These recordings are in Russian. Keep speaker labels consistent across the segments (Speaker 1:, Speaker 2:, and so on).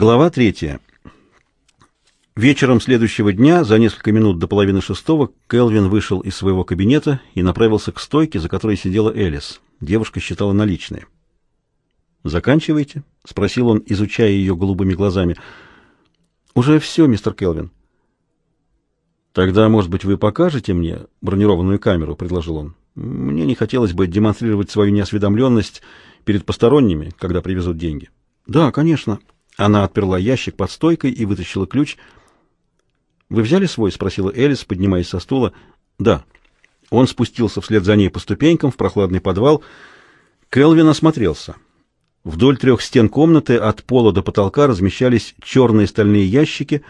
Speaker 1: Глава третья. Вечером следующего дня, за несколько минут до половины шестого, Келвин вышел из своего кабинета и направился к стойке, за которой сидела Элис. Девушка считала наличные. «Заканчиваете?» — спросил он, изучая ее голубыми глазами. «Уже все, мистер Келвин». «Тогда, может быть, вы покажете мне бронированную камеру?» — предложил он. «Мне не хотелось бы демонстрировать свою неосведомленность перед посторонними, когда привезут деньги». «Да, конечно». Она отперла ящик под стойкой и вытащила ключ. «Вы взяли свой?» — спросила Элис, поднимаясь со стула. «Да». Он спустился вслед за ней по ступенькам в прохладный подвал. Келвин осмотрелся. Вдоль трех стен комнаты от пола до потолка размещались черные стальные ящики.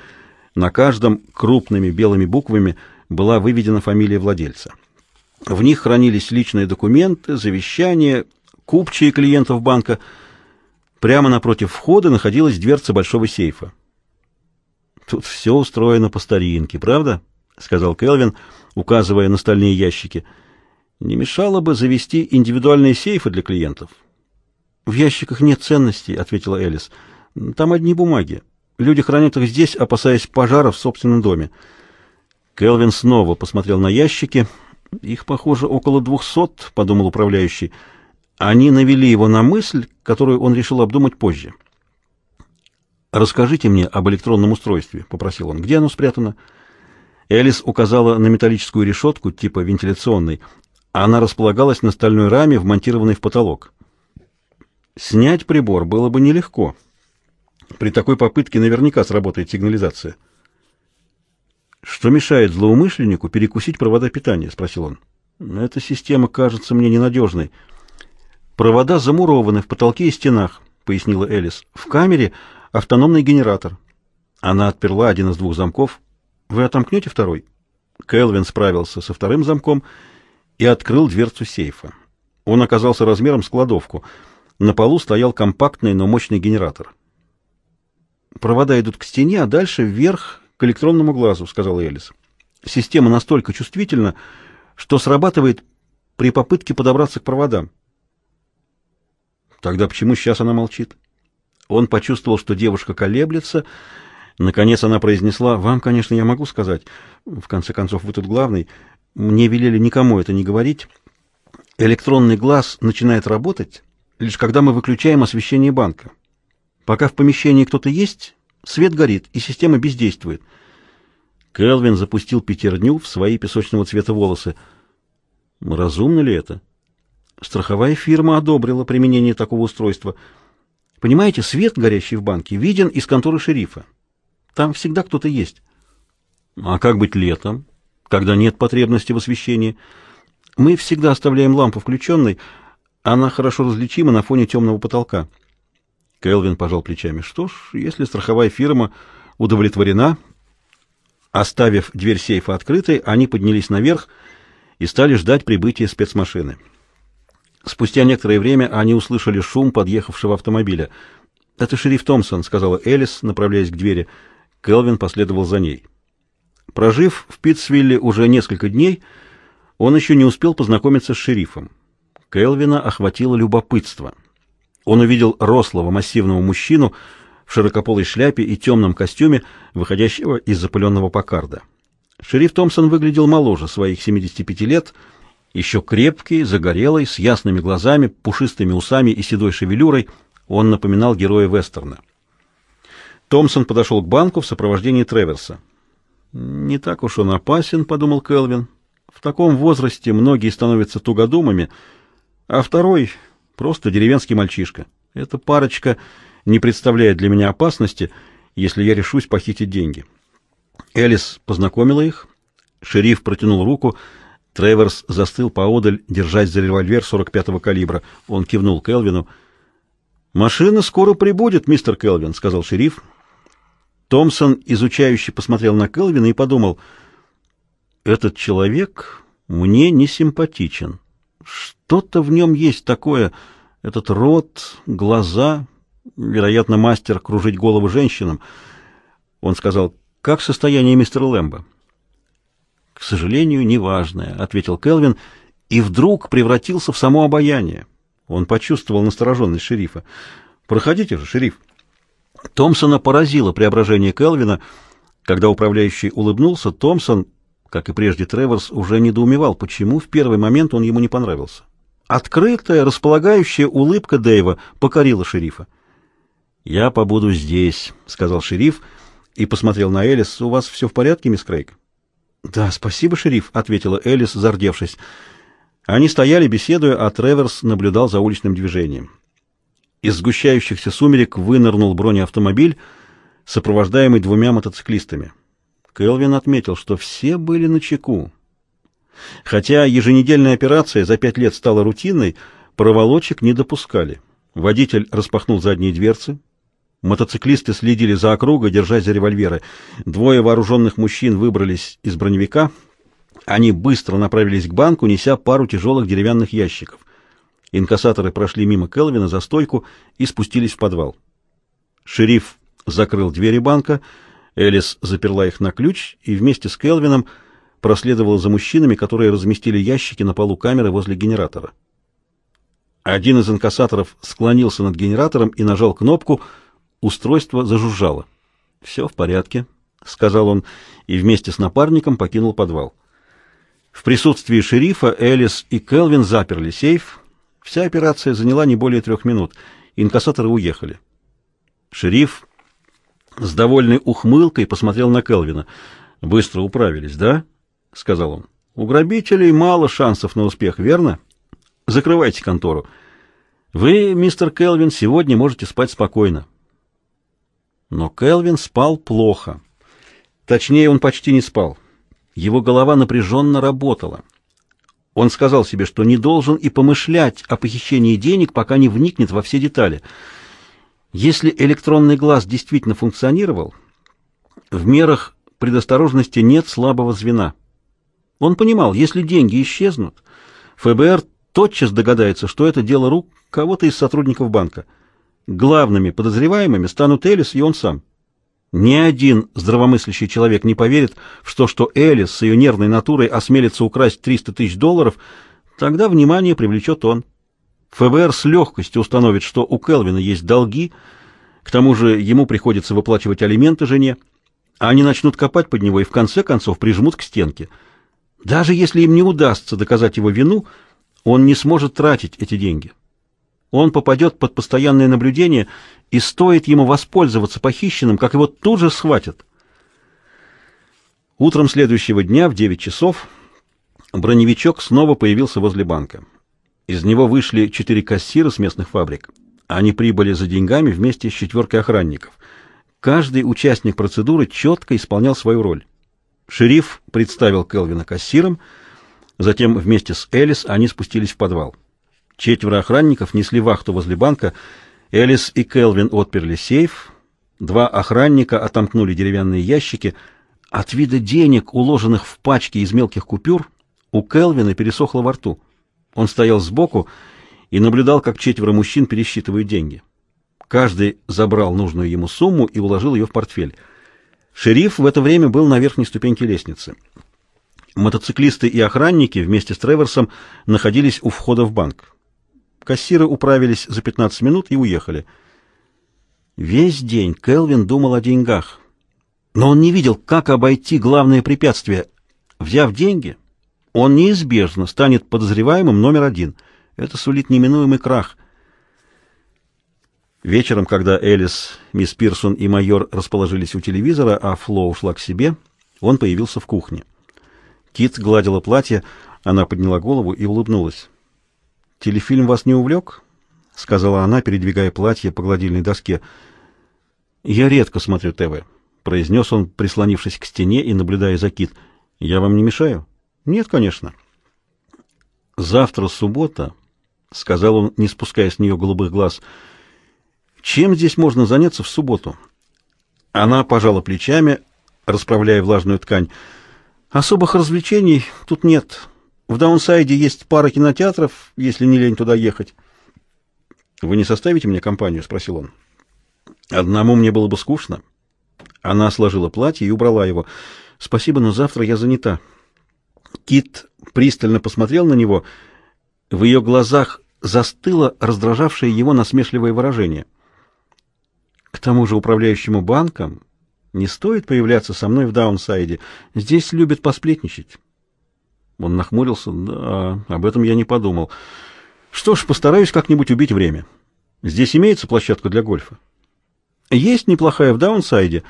Speaker 1: На каждом крупными белыми буквами была выведена фамилия владельца. В них хранились личные документы, завещания, купчие клиентов банка. Прямо напротив входа находилась дверца большого сейфа. «Тут все устроено по старинке, правда?» — сказал Келвин, указывая на стальные ящики. «Не мешало бы завести индивидуальные сейфы для клиентов». «В ящиках нет ценностей», — ответила Элис. «Там одни бумаги. Люди хранят их здесь, опасаясь пожара в собственном доме». Келвин снова посмотрел на ящики. «Их, похоже, около двухсот», — подумал управляющий. Они навели его на мысль, которую он решил обдумать позже. «Расскажите мне об электронном устройстве», — попросил он. «Где оно спрятано?» Элис указала на металлическую решетку типа вентиляционной. Она располагалась на стальной раме, вмонтированной в потолок. Снять прибор было бы нелегко. При такой попытке наверняка сработает сигнализация. «Что мешает злоумышленнику перекусить провода питания?» — спросил он. «Эта система кажется мне ненадежной». «Провода замурованы в потолке и стенах», — пояснила Элис. «В камере автономный генератор». Она отперла один из двух замков. «Вы отомкнете второй?» Келвин справился со вторым замком и открыл дверцу сейфа. Он оказался размером с кладовку — на полу стоял компактный, но мощный генератор. «Провода идут к стене, а дальше вверх к электронному глазу», — сказал Элис. «Система настолько чувствительна, что срабатывает при попытке подобраться к проводам». «Тогда почему сейчас она молчит?» Он почувствовал, что девушка колеблется. Наконец она произнесла, «Вам, конечно, я могу сказать. В конце концов, вы тут главный. Мне велели никому это не говорить. Электронный глаз начинает работать, лишь когда мы выключаем освещение банка. Пока в помещении кто-то есть, свет горит, и система бездействует. Келвин запустил пятерню в свои песочного цвета волосы. Разумно ли это? Страховая фирма одобрила применение такого устройства. Понимаете, свет, горящий в банке, виден из конторы шерифа. Там всегда кто-то есть. А как быть летом, когда нет потребности в освещении? Мы всегда оставляем лампу включенной, она хорошо различима на фоне темного потолка. Келвин пожал плечами. Что ж, если страховая фирма удовлетворена, оставив дверь сейфа открытой, они поднялись наверх и стали ждать прибытия спецмашины. Спустя некоторое время они услышали шум подъехавшего автомобиля. «Это шериф Томпсон», — сказала Элис, направляясь к двери. Келвин последовал за ней. Прожив в Питтсвилле уже несколько дней, он еще не успел познакомиться с шерифом. Келвина охватило любопытство. Он увидел рослого массивного мужчину в широкополой шляпе и темном костюме, выходящего из запыленного покарда. Шериф Томпсон выглядел моложе своих 75 лет, еще крепкий, загорелый, с ясными глазами, пушистыми усами и седой шевелюрой. Он напоминал героя вестерна. Томпсон подошел к банку в сопровождении Треверса. «Не так уж он опасен», — подумал Келвин. «В таком возрасте многие становятся тугодумами» а второй — просто деревенский мальчишка. Эта парочка не представляет для меня опасности, если я решусь похитить деньги. Элис познакомила их. Шериф протянул руку. Треворс застыл поодаль, держась за револьвер 45-го калибра. Он кивнул Келвину. «Машина скоро прибудет, мистер Келвин», — сказал шериф. Томпсон, изучающий, посмотрел на Келвина и подумал, «Этот человек мне не симпатичен». Что-то в нем есть такое, этот рот, глаза, вероятно, мастер кружить голову женщинам. Он сказал, как состояние мистера Лэмбо? К сожалению, неважное, ответил Келвин, и вдруг превратился в само обаяние. Он почувствовал настороженность шерифа. Проходите же, шериф. Томпсона поразило преображение Келвина. Когда управляющий улыбнулся, Томпсон, как и прежде Треворс, уже недоумевал, почему в первый момент он ему не понравился. Открытая, располагающая улыбка Дэйва покорила шерифа. «Я побуду здесь», — сказал шериф и посмотрел на Элис. «У вас все в порядке, мисс Крейг?» «Да, спасибо, шериф», — ответила Элис, зардевшись. Они стояли, беседуя, а Треверс наблюдал за уличным движением. Из сгущающихся сумерек вынырнул бронеавтомобиль, сопровождаемый двумя мотоциклистами. Келвин отметил, что все были на чеку. Хотя еженедельная операция за пять лет стала рутинной, проволочек не допускали. Водитель распахнул задние дверцы. Мотоциклисты следили за округой, держась за револьверы. Двое вооруженных мужчин выбрались из броневика. Они быстро направились к банку, неся пару тяжелых деревянных ящиков. Инкассаторы прошли мимо Келвина за стойку и спустились в подвал. Шериф закрыл двери банка, Элис заперла их на ключ и вместе с Келвином проследовала за мужчинами, которые разместили ящики на полу камеры возле генератора. Один из инкассаторов склонился над генератором и нажал кнопку, устройство зажужжало. «Все в порядке», — сказал он, и вместе с напарником покинул подвал. В присутствии шерифа Элис и Келвин заперли сейф. Вся операция заняла не более трех минут. Инкассаторы уехали. Шериф с довольной ухмылкой посмотрел на Келвина. «Быстро управились, да?» — сказал он. «У грабителей мало шансов на успех, верно? Закрывайте контору. Вы, мистер Келвин, сегодня можете спать спокойно». Но Келвин спал плохо. Точнее, он почти не спал. Его голова напряженно работала. Он сказал себе, что не должен и помышлять о похищении денег, пока не вникнет во все детали. Если электронный глаз действительно функционировал, в мерах предосторожности нет слабого звена. Он понимал, если деньги исчезнут, ФБР тотчас догадается, что это дело рук кого-то из сотрудников банка. Главными подозреваемыми станут Элис и он сам. Ни один здравомыслящий человек не поверит в то, что Элис с ее нервной натурой осмелится украсть 300 тысяч долларов, тогда внимание привлечет он. ФБР с легкостью установит, что у Келвина есть долги, к тому же ему приходится выплачивать алименты жене, а они начнут копать под него и в конце концов прижмут к стенке. Даже если им не удастся доказать его вину, он не сможет тратить эти деньги. Он попадет под постоянное наблюдение, и стоит ему воспользоваться похищенным, как его тут же схватят. Утром следующего дня в 9 часов броневичок снова появился возле банка. Из него вышли четыре кассира с местных фабрик. Они прибыли за деньгами вместе с четверкой охранников. Каждый участник процедуры четко исполнял свою роль. Шериф представил Келвина кассиром, затем вместе с Элис они спустились в подвал. Четверо охранников несли вахту возле банка. Элис и Келвин отперли сейф. Два охранника отомкнули деревянные ящики. От вида денег, уложенных в пачки из мелких купюр, у Келвина пересохло во рту. Он стоял сбоку и наблюдал, как четверо мужчин пересчитывают деньги. Каждый забрал нужную ему сумму и уложил ее в портфель. Шериф в это время был на верхней ступеньке лестницы. Мотоциклисты и охранники вместе с Треворсом находились у входа в банк. Кассиры управились за 15 минут и уехали. Весь день Келвин думал о деньгах. Но он не видел, как обойти главное препятствие. Взяв деньги, он неизбежно станет подозреваемым номер один. Это сулит неминуемый крах. Вечером, когда Элис, мисс Пирсон и майор расположились у телевизора, а Фло ушла к себе, он появился в кухне. Кит гладила платье, она подняла голову и улыбнулась. «Телефильм вас не увлек?» — сказала она, передвигая платье по гладильной доске. «Я редко смотрю ТВ», — произнес он, прислонившись к стене и наблюдая за Кит. «Я вам не мешаю?» «Нет, конечно». «Завтра суббота», — сказал он, не спуская с нее голубых глаз. «Чем здесь можно заняться в субботу?» Она пожала плечами, расправляя влажную ткань. «Особых развлечений тут нет. В Даунсайде есть пара кинотеатров, если не лень туда ехать. Вы не составите мне компанию, спросил он. Одному мне было бы скучно. Она сложила платье и убрала его. Спасибо, но завтра я занята. Кит пристально посмотрел на него. В ее глазах застыло раздражавшее его насмешливое выражение. К тому же управляющему банком не стоит появляться со мной в Даунсайде. Здесь любят посплетничать. Он нахмурился. Да, об этом я не подумал. Что ж, постараюсь как-нибудь убить время. Здесь имеется площадка для гольфа? Есть неплохая в Даунсайде.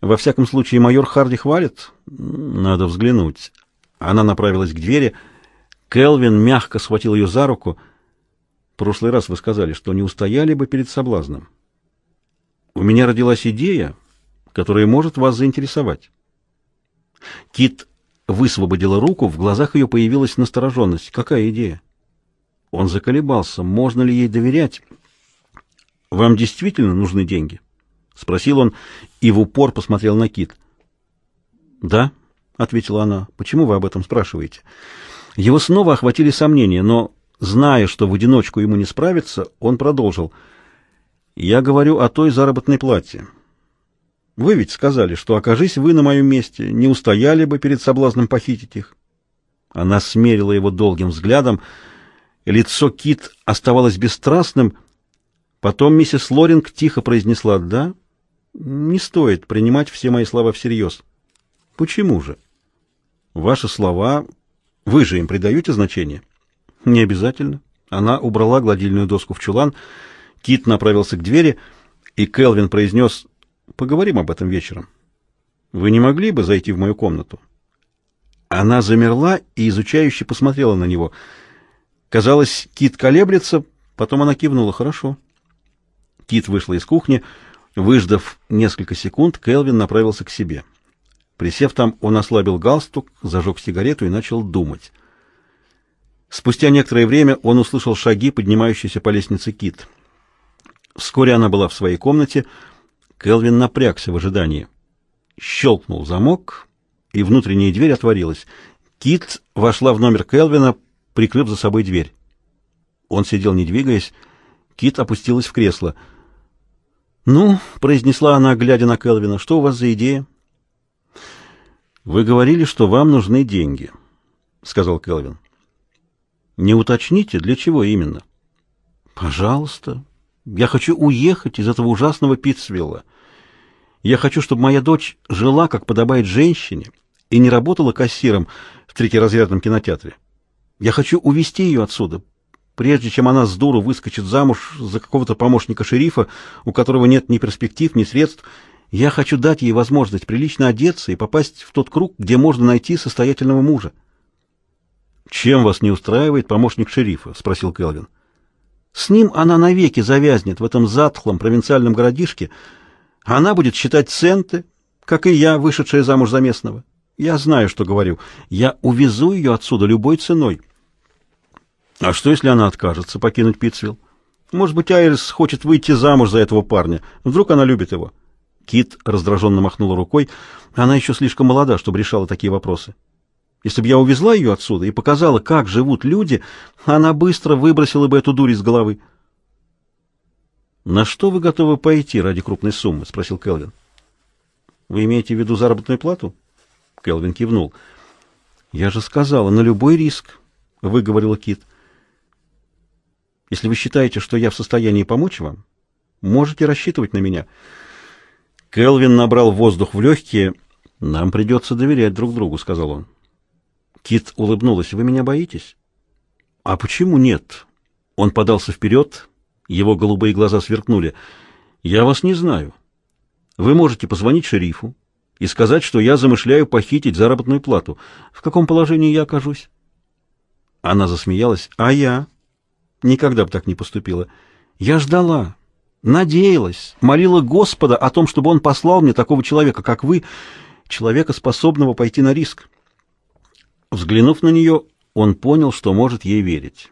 Speaker 1: Во всяком случае, майор Харди хвалит. Надо взглянуть. Она направилась к двери. Келвин мягко схватил ее за руку. В прошлый раз вы сказали, что не устояли бы перед соблазном. У меня родилась идея, которая может вас заинтересовать. Кит высвободила руку, в глазах ее появилась настороженность. Какая идея? Он заколебался, можно ли ей доверять. «Вам действительно нужны деньги?» — спросил он и в упор посмотрел на Кит. «Да», — ответила она. «Почему вы об этом спрашиваете?» Его снова охватили сомнения, но, зная, что в одиночку ему не справиться, он продолжил. «Я говорю о той заработной плате. Вы ведь сказали, что, окажись вы на моем месте, не устояли бы перед соблазном похитить их». Она смерила его долгим взглядом. Лицо Кит оставалось бесстрастным, — Потом миссис Лоринг тихо произнесла «Да, не стоит принимать все мои слова всерьез». «Почему же?» «Ваши слова... Вы же им придаете значение?» «Не обязательно». Она убрала гладильную доску в чулан, Кит направился к двери, и Келвин произнес «Поговорим об этом вечером». «Вы не могли бы зайти в мою комнату?» Она замерла и изучающе посмотрела на него. Казалось, Кит колеблется, потом она кивнула «Хорошо». Кит вышла из кухни. Выждав несколько секунд, Келвин направился к себе. Присев там, он ослабил галстук, зажег сигарету и начал думать. Спустя некоторое время он услышал шаги, поднимающиеся по лестнице Кит. Вскоре она была в своей комнате. Келвин напрягся в ожидании. Щелкнул замок, и внутренняя дверь отворилась. Кит вошла в номер Келвина, прикрыв за собой дверь. Он сидел, не двигаясь. Кит опустилась в кресло — «Ну», — произнесла она, глядя на Келвина, — «что у вас за идея?» «Вы говорили, что вам нужны деньги», — сказал Келвин. «Не уточните, для чего именно?» «Пожалуйста. Я хочу уехать из этого ужасного Питцвилла. Я хочу, чтобы моя дочь жила, как подобает женщине, и не работала кассиром в третьеразрядном кинотеатре. Я хочу увезти ее отсюда, прежде чем она с дуру выскочит замуж за какого-то помощника шерифа, у которого нет ни перспектив, ни средств. Я хочу дать ей возможность прилично одеться и попасть в тот круг, где можно найти состоятельного мужа. «Чем вас не устраивает помощник шерифа?» — спросил Келвин. «С ним она навеки завязнет в этом затхлом провинциальном городишке. Она будет считать центы, как и я, вышедшая замуж за местного. Я знаю, что говорю. Я увезу ее отсюда любой ценой». А что, если она откажется покинуть Питцвилл? Может быть, Айрис хочет выйти замуж за этого парня. Вдруг она любит его? Кит раздраженно махнула рукой. Она еще слишком молода, чтобы решала такие вопросы. Если бы я увезла ее отсюда и показала, как живут люди, она быстро выбросила бы эту дурь из головы. «На что вы готовы пойти ради крупной суммы?» — спросил Келвин. «Вы имеете в виду заработную плату?» Келвин кивнул. «Я же сказала, на любой риск», — выговорила Кит. Если вы считаете, что я в состоянии помочь вам, можете рассчитывать на меня. Келвин набрал воздух в легкие. Нам придется доверять друг другу, сказал он. Кит улыбнулась. Вы меня боитесь? А почему нет? Он подался вперед, его голубые глаза сверкнули. Я вас не знаю. Вы можете позвонить шерифу и сказать, что я замышляю похитить заработную плату. В каком положении я окажусь? Она засмеялась. А я? Никогда бы так не поступила. Я ждала, надеялась, молила Господа о том, чтобы он послал мне такого человека, как вы, человека, способного пойти на риск. Взглянув на нее, он понял, что может ей верить.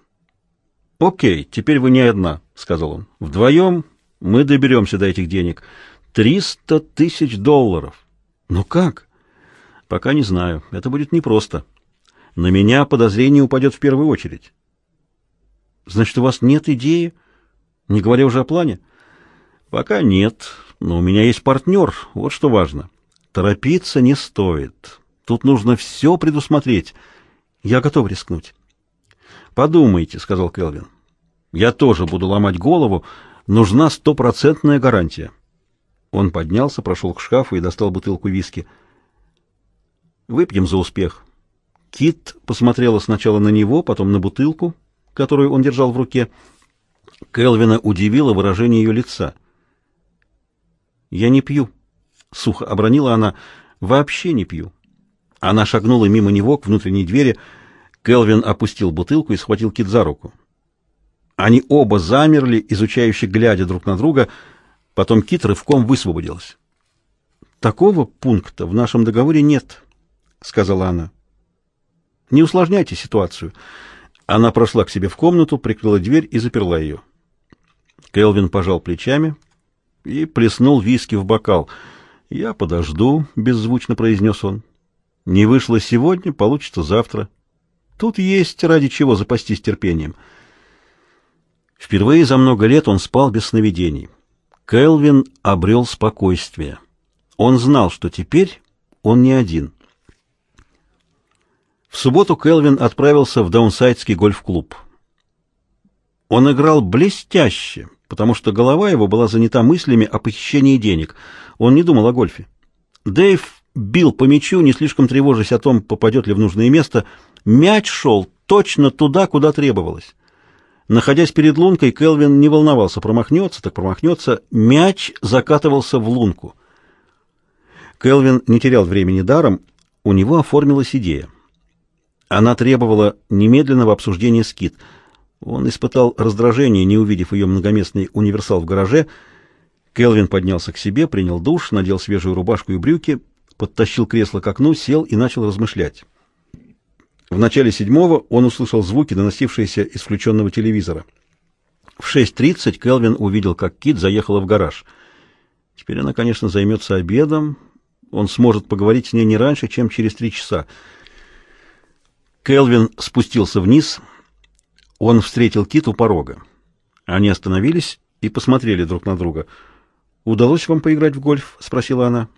Speaker 1: «Окей, теперь вы не одна», — сказал он. «Вдвоем мы доберемся до этих денег. Триста тысяч долларов. Ну как?» «Пока не знаю. Это будет непросто. На меня подозрение упадет в первую очередь». Значит, у вас нет идеи, не говоря уже о плане? Пока нет, но у меня есть партнер, вот что важно. Торопиться не стоит. Тут нужно все предусмотреть. Я готов рискнуть. Подумайте, сказал Келвин. Я тоже буду ломать голову. Нужна стопроцентная гарантия. Он поднялся, прошел к шкафу и достал бутылку виски. «Выпьем за успех». Кит посмотрела сначала на него, потом на бутылку, которую он держал в руке. Келвина удивило выражение ее лица. «Я не пью», — сухо обронила она, — «вообще не пью». Она шагнула мимо него к внутренней двери. Келвин опустил бутылку и схватил Кит за руку. Они оба замерли, изучающе глядя друг на друга. Потом Кит рывком высвободилась. «Такого пункта в нашем договоре нет», — сказала она. «Не усложняйте ситуацию». Она прошла к себе в комнату, прикрыла дверь и заперла ее. Келвин пожал плечами и плеснул виски в бокал. «Я подожду», — беззвучно произнес он. Не вышло сегодня, получится завтра. Тут есть ради чего запастись терпением. Впервые за много лет он спал без сновидений. Келвин обрел спокойствие. Он знал, что теперь он не один. В субботу Келвин отправился в Даунсайдский гольф-клуб. Он играл блестяще, потому что голова его была занята мыслями о похищении денег. Он не думал о гольфе. Дэйв бил по мячу, не слишком тревожась о том, попадет ли в нужное место. Мяч шел точно туда, куда требовалось. Находясь перед лункой, Келвин не волновался, промахнется, так промахнется. Мяч закатывался в лунку. Келвин не терял времени даром, у него оформилась идея. Она требовала немедленного обсуждения скид. Он испытал раздражение, не увидев ее многоместный универсал в гараже. Келвин поднялся к себе, принял душ, надел свежую рубашку и брюки, подтащил кресло к окну, сел и начал размышлять. В начале седьмого он услышал звуки, доносившиеся из включенного телевизора. В 6.30 Келвин увидел, как Кит заехала в гараж. Теперь она, конечно, займется обедом. Он сможет поговорить с ней не раньше, чем через три часа. Келвин спустился вниз. Он встретил Кит у порога. Они остановились и посмотрели друг на друга. «Удалось вам поиграть в гольф?» — спросила она.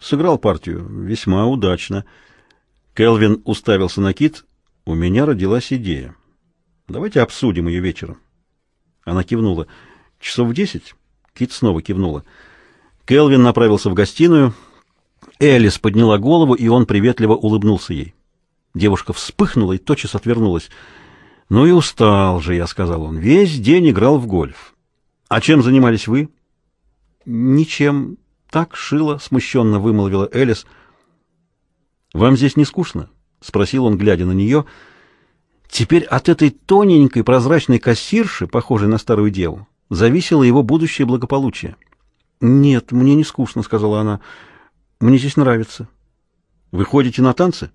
Speaker 1: Сыграл партию весьма удачно. Келвин уставился на Кит. У меня родилась идея. Давайте обсудим ее вечером. Она кивнула. Часов в десять? Кит снова кивнула. Келвин направился в гостиную. Элис подняла голову, и он приветливо улыбнулся ей. Девушка вспыхнула и тотчас отвернулась. «Ну и устал же», — я сказал он. «Весь день играл в гольф». «А чем занимались вы?» «Ничем так шила, смущенно вымолвила Элис. Вам здесь не скучно? спросил он, глядя на нее. Теперь от этой тоненькой прозрачной кассирши, похожей на старую деву, зависело его будущее благополучие. Нет, мне не скучно, сказала она. Мне здесь нравится. Вы ходите на танцы?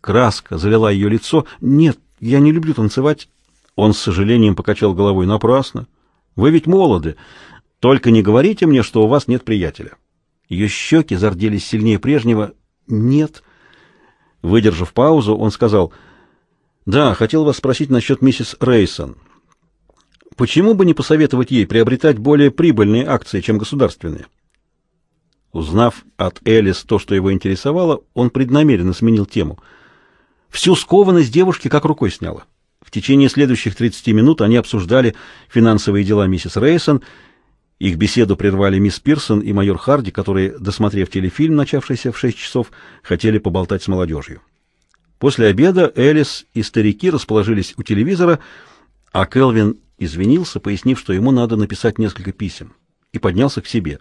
Speaker 1: Краска залила ее лицо. Нет, я не люблю танцевать. Он с сожалением покачал головой. Напрасно. Вы ведь молоды. Только не говорите мне, что у вас нет приятеля. Ее щеки зарделись сильнее прежнего. «Нет». Выдержав паузу, он сказал, «Да, хотел вас спросить насчет миссис Рейсон. Почему бы не посоветовать ей приобретать более прибыльные акции, чем государственные?» Узнав от Элис то, что его интересовало, он преднамеренно сменил тему. Всю скованность девушки как рукой сняло. В течение следующих 30 минут они обсуждали финансовые дела миссис Рейсон их беседу прервали мисс Пирсон и майор Харди, которые, досмотрев телефильм, начавшийся в шесть часов, хотели поболтать с молодежью. После обеда Элис и старики расположились у телевизора, а Келвин извинился, пояснив, что ему надо написать несколько писем, и поднялся к себе.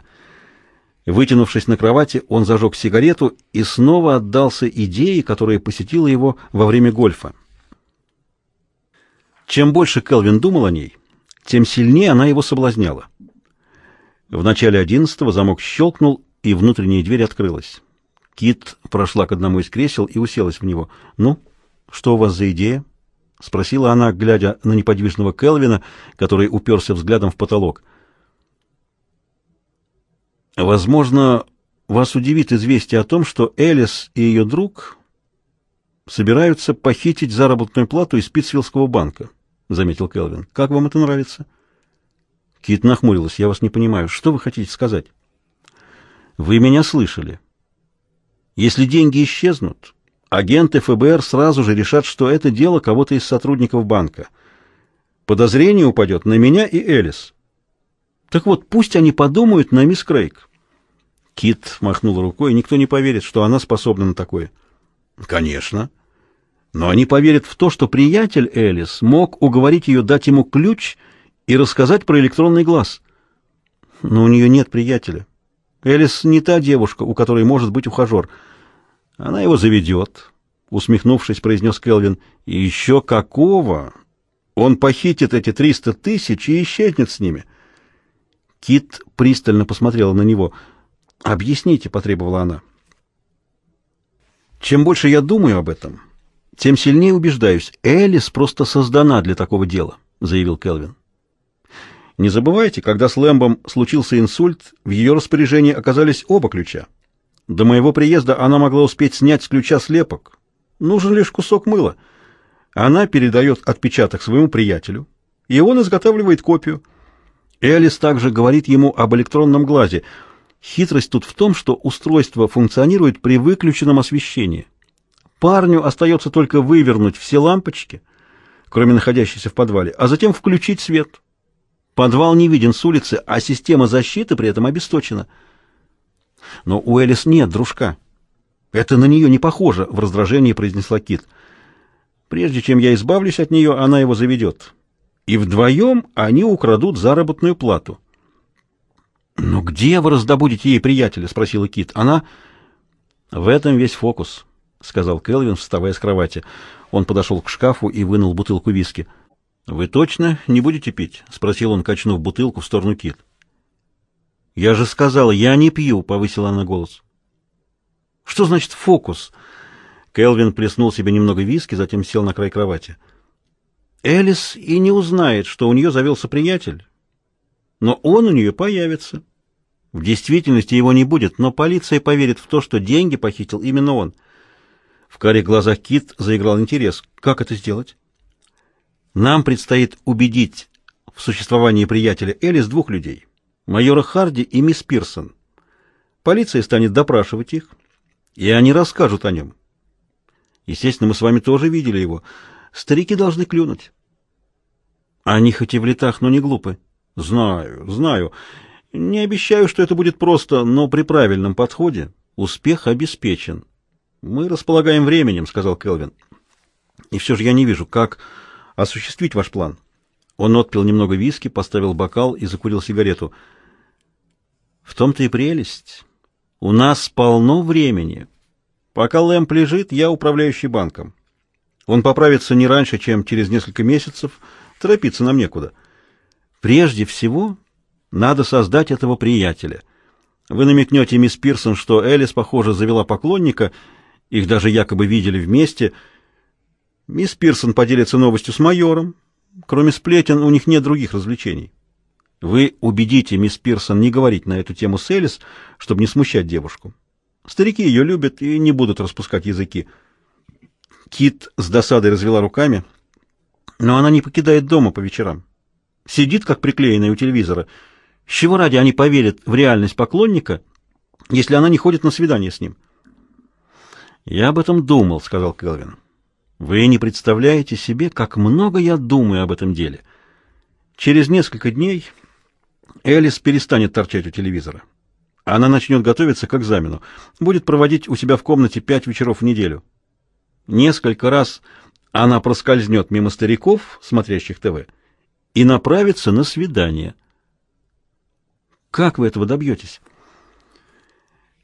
Speaker 1: Вытянувшись на кровати, он зажег сигарету и снова отдался идее, которая посетила его во время гольфа. Чем больше Келвин думал о ней, тем сильнее она его соблазняла. В начале одиннадцатого замок щелкнул, и внутренняя дверь открылась. Кит прошла к одному из кресел и уселась в него. «Ну, что у вас за идея?» — спросила она, глядя на неподвижного Келвина, который уперся взглядом в потолок. «Возможно, вас удивит известие о том, что Элис и ее друг собираются похитить заработную плату из Питсвиллского банка», — заметил Келвин. «Как вам это нравится?» Кит нахмурилась. «Я вас не понимаю. Что вы хотите сказать?» «Вы меня слышали. Если деньги исчезнут, агенты ФБР сразу же решат, что это дело кого-то из сотрудников банка. Подозрение упадет на меня и Элис. Так вот, пусть они подумают на мисс Крейг. Кит махнул рукой, никто не поверит, что она способна на такое. Конечно. Но они поверят в то, что приятель Элис мог уговорить ее дать ему ключ и рассказать про электронный глаз. Но у нее нет приятеля. Элис не та девушка, у которой может быть ухажер. Она его заведет, — усмехнувшись, произнес Келвин. И еще какого? Он похитит эти триста тысяч и исчезнет с ними. Кит пристально посмотрела на него — «Объясните», — потребовала она. «Чем больше я думаю об этом, тем сильнее убеждаюсь, Элис просто создана для такого дела», — заявил Келвин. «Не забывайте, когда с Лэмбом случился инсульт, в ее распоряжении оказались оба ключа. До моего приезда она могла успеть снять с ключа слепок. Нужен лишь кусок мыла. Она передает отпечаток своему приятелю, и он изготавливает копию. Элис также говорит ему об электронном глазе — Хитрость тут в том, что устройство функционирует при выключенном освещении. Парню остается только вывернуть все лампочки, кроме находящейся в подвале, а затем включить свет. Подвал не виден с улицы, а система защиты при этом обесточена. Но у Элис нет дружка. Это на нее не похоже, в раздражении произнесла Кит. Прежде чем я избавлюсь от нее, она его заведет. И вдвоем они украдут заработную плату. «Но где вы раздобудете ей приятеля?» — спросила Кит. «Она...» «В этом весь фокус», — сказал Келвин, вставая с кровати. Он подошел к шкафу и вынул бутылку виски. «Вы точно не будете пить?» — спросил он, качнув бутылку в сторону Кит. «Я же сказала, я не пью», — повысила она голос. «Что значит фокус?» Келвин плеснул себе немного виски, затем сел на край кровати. «Элис и не узнает, что у нее завелся приятель, но он у нее появится. В действительности его не будет, но полиция поверит в то, что деньги похитил именно он. В карих глазах Кит заиграл интерес. Как это сделать? Нам предстоит убедить в существовании приятеля Элис двух людей. Майора Харди и мисс Пирсон. Полиция станет допрашивать их, и они расскажут о нем. Естественно, мы с вами тоже видели его. Старики должны клюнуть. Они хоть и в летах, но не глупы. Знаю, знаю. Не обещаю, что это будет просто, но при правильном подходе успех обеспечен. Мы располагаем временем, сказал Келвин. И все же я не вижу, как осуществить ваш план. Он отпил немного виски, поставил бокал и закурил сигарету. В том-то и прелесть. У нас полно времени. Пока Лэмп лежит, я управляющий банком. Он поправится не раньше, чем через несколько месяцев. Торопиться нам некуда. Прежде всего, надо создать этого приятеля. Вы намекнете мисс Пирсон, что Элис, похоже, завела поклонника, их даже якобы видели вместе. Мисс Пирсон поделится новостью с майором. Кроме сплетен, у них нет других развлечений. Вы убедите мисс Пирсон не говорить на эту тему с Элис, чтобы не смущать девушку. Старики ее любят и не будут распускать языки. Кит с досадой развела руками, но она не покидает дома по вечерам. Сидит, как приклеенная у телевизора — с чего ради они поверят в реальность поклонника, если она не ходит на свидание с ним? «Я об этом думал», — сказал Келвин. «Вы не представляете себе, как много я думаю об этом деле. Через несколько дней Элис перестанет торчать у телевизора. Она начнет готовиться к экзамену, будет проводить у себя в комнате пять вечеров в неделю. Несколько раз она проскользнет мимо стариков, смотрящих ТВ, и направится на свидание». Как вы этого добьетесь?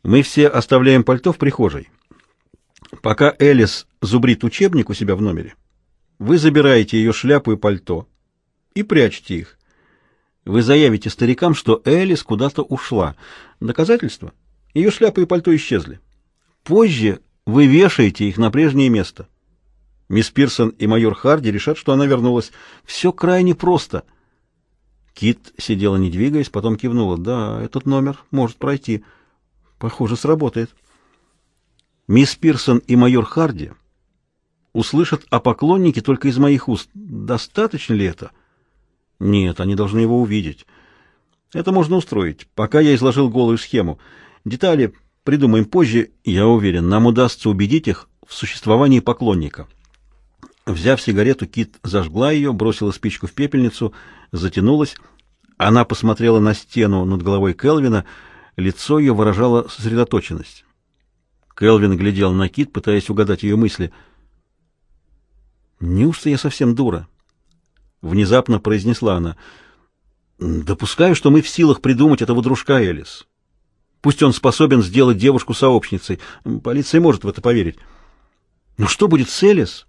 Speaker 1: Мы все оставляем пальто в прихожей. Пока Элис зубрит учебник у себя в номере, вы забираете ее шляпу и пальто и прячете их. Вы заявите старикам, что Элис куда-то ушла. Доказательство? Ее шляпа и пальто исчезли. Позже вы вешаете их на прежнее место. Мисс Пирсон и майор Харди решат, что она вернулась. Все крайне просто — Кит сидела не двигаясь, потом кивнула. «Да, этот номер может пройти. Похоже, сработает». Мисс Пирсон и майор Харди услышат о поклоннике только из моих уст. Достаточно ли это? Нет, они должны его увидеть. Это можно устроить, пока я изложил голую схему. Детали придумаем позже. Я уверен, нам удастся убедить их в существовании поклонника. Взяв сигарету, Кит зажгла ее, бросила спичку в пепельницу, затянулась. Она посмотрела на стену над головой Келвина, Лицо ее выражало сосредоточенность. Келвин глядел на Кит, пытаясь угадать ее мысли. «Неужто я совсем дура?» Внезапно произнесла она. «Допускаю, что мы в силах придумать этого дружка, Элис. Пусть он способен сделать девушку сообщницей. Полиция может в это поверить. Но что будет с Элис?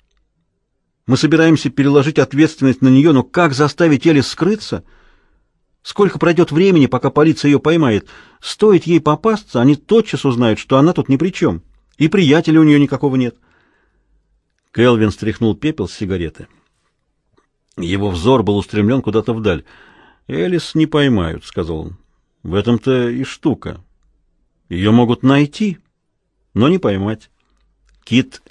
Speaker 1: Мы собираемся переложить ответственность на нее, но как заставить Элис скрыться?» Сколько пройдет времени, пока полиция ее поймает? Стоит ей попасться, они тотчас узнают, что она тут ни при чем. И приятеля у нее никакого нет. Келвин стряхнул пепел с сигареты. Его взор был устремлен куда-то вдаль. «Элис не поймают», — сказал он. «В этом-то и штука. Ее могут найти, но не поймать». Кит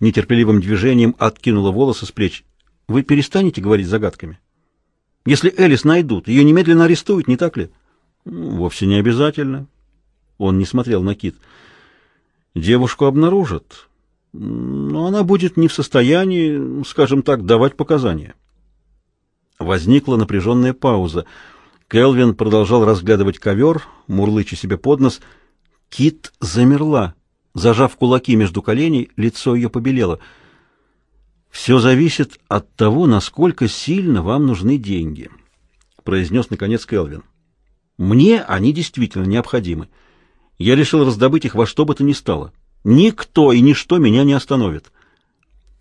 Speaker 1: нетерпеливым движением откинула волосы с плеч. «Вы перестанете говорить загадками?» Если Элис найдут, ее немедленно арестуют, не так ли? Вовсе не обязательно. Он не смотрел на Кит. Девушку обнаружат, но она будет не в состоянии, скажем так, давать показания. Возникла напряженная пауза. Келвин продолжал разглядывать ковер, мурлыча себе под нос. Кит замерла. Зажав кулаки между коленей, лицо ее побелело — «Все зависит от того, насколько сильно вам нужны деньги», — произнес, наконец, Келвин. «Мне они действительно необходимы. Я решил раздобыть их во что бы то ни стало. Никто и ничто меня не остановит».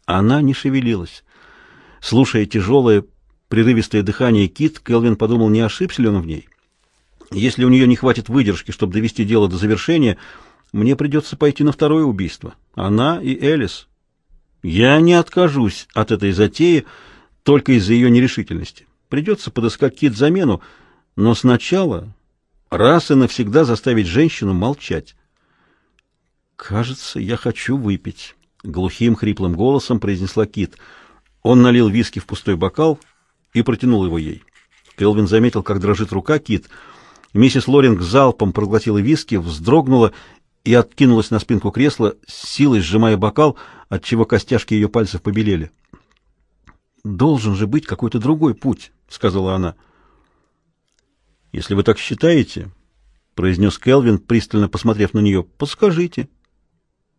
Speaker 1: Она не шевелилась. Слушая тяжелое, прерывистое дыхание Кит, Келвин подумал, не ошибся ли он в ней. «Если у нее не хватит выдержки, чтобы довести дело до завершения, мне придется пойти на второе убийство. Она и Элис». Я не откажусь от этой затеи только из-за ее нерешительности. Придется подыскать Кит замену, но сначала раз и навсегда заставить женщину молчать. «Кажется, я хочу выпить», — глухим хриплым голосом произнесла Кит. Он налил виски в пустой бокал и протянул его ей. Келвин заметил, как дрожит рука Кит. Миссис Лоринг залпом проглотила виски, вздрогнула и откинулась на спинку кресла, силой сжимая бокал, отчего костяшки ее пальцев побелели. «Должен же быть какой-то другой путь», — сказала она. «Если вы так считаете», — произнес Келвин, пристально посмотрев на нее, — «подскажите».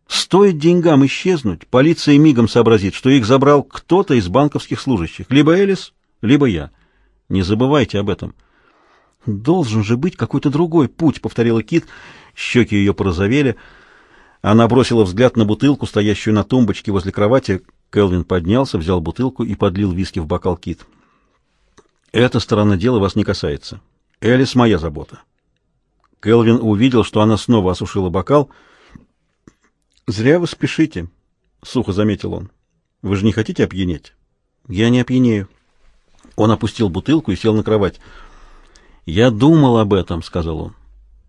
Speaker 1: «Стоит деньгам исчезнуть, полиция мигом сообразит, что их забрал кто-то из банковских служащих, либо Элис, либо я. Не забывайте об этом». «Должен же быть какой-то другой путь», — повторила Кит, — щеки ее порозовели. Она бросила взгляд на бутылку, стоящую на тумбочке возле кровати. Келвин поднялся, взял бутылку и подлил виски в бокал Кит. «Эта сторона дела вас не касается. Элис — моя забота». Келвин увидел, что она снова осушила бокал. «Зря вы спешите», — сухо заметил он. «Вы же не хотите опьянеть?» «Я не опьянею». Он опустил бутылку и сел на кровать. «Я думал об этом», — сказал он.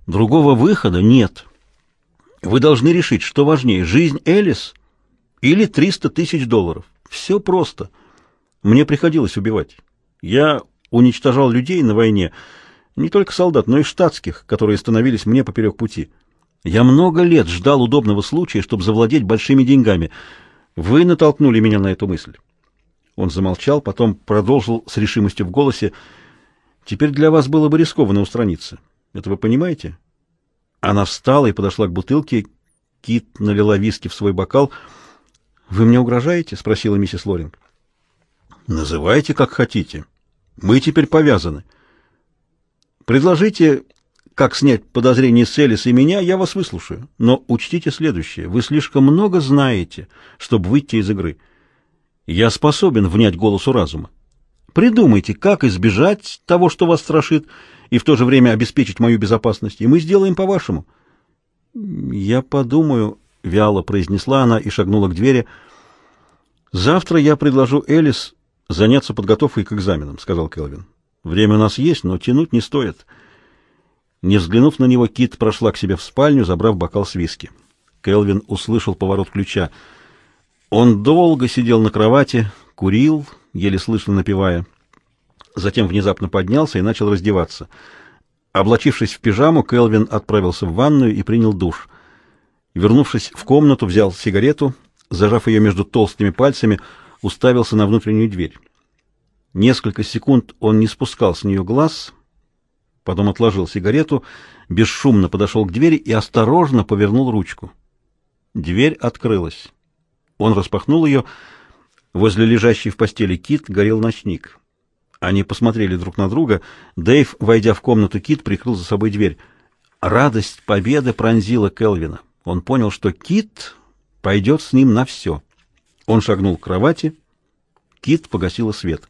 Speaker 1: Другого выхода нет. Вы должны решить, что важнее, жизнь Элис или 300 тысяч долларов. Все просто. Мне приходилось убивать. Я уничтожал людей на войне, не только солдат, но и штатских, которые становились мне поперек пути. Я много лет ждал удобного случая, чтобы завладеть большими деньгами. Вы натолкнули меня на эту мысль. Он замолчал, потом продолжил с решимостью в голосе. Теперь для вас было бы рискованно устраниться. Это вы понимаете? Она встала и подошла к бутылке. Кит налила виски в свой бокал. «Вы мне угрожаете?» — спросила миссис Лоринг. «Называйте, как хотите. Мы теперь повязаны. Предложите, как снять подозрение с Элис и меня, я вас выслушаю. Но учтите следующее. Вы слишком много знаете, чтобы выйти из игры. Я способен внять голосу разума. Придумайте, как избежать того, что вас страшит, и в то же время обеспечить мою безопасность, и мы сделаем по-вашему. Я подумаю, вяло произнесла она и шагнула к двери. Завтра я предложу Элис заняться подготовкой к экзаменам, сказал Келвин. Время у нас есть, но тянуть не стоит. Не взглянув на него, Кит прошла к себе в спальню, забрав бокал с виски. Келвин услышал поворот ключа. Он долго сидел на кровати, курил, еле слышно напевая. Затем внезапно поднялся и начал раздеваться. Облачившись в пижаму, Келвин отправился в ванную и принял душ. Вернувшись в комнату, взял сигарету, зажав ее между толстыми пальцами, уставился на внутреннюю дверь. Несколько секунд он не спускал с нее глаз, потом отложил сигарету, бесшумно подошел к двери и осторожно повернул ручку. Дверь открылась. Он распахнул ее. Возле лежащей в постели Кит горел ночник. Они посмотрели друг на друга. Дэйв, войдя в комнату Кит, прикрыл за собой дверь. Радость победы пронзила Келвина. Он понял, что Кит пойдет с ним на все. Он шагнул к кровати. Кит погасила свет.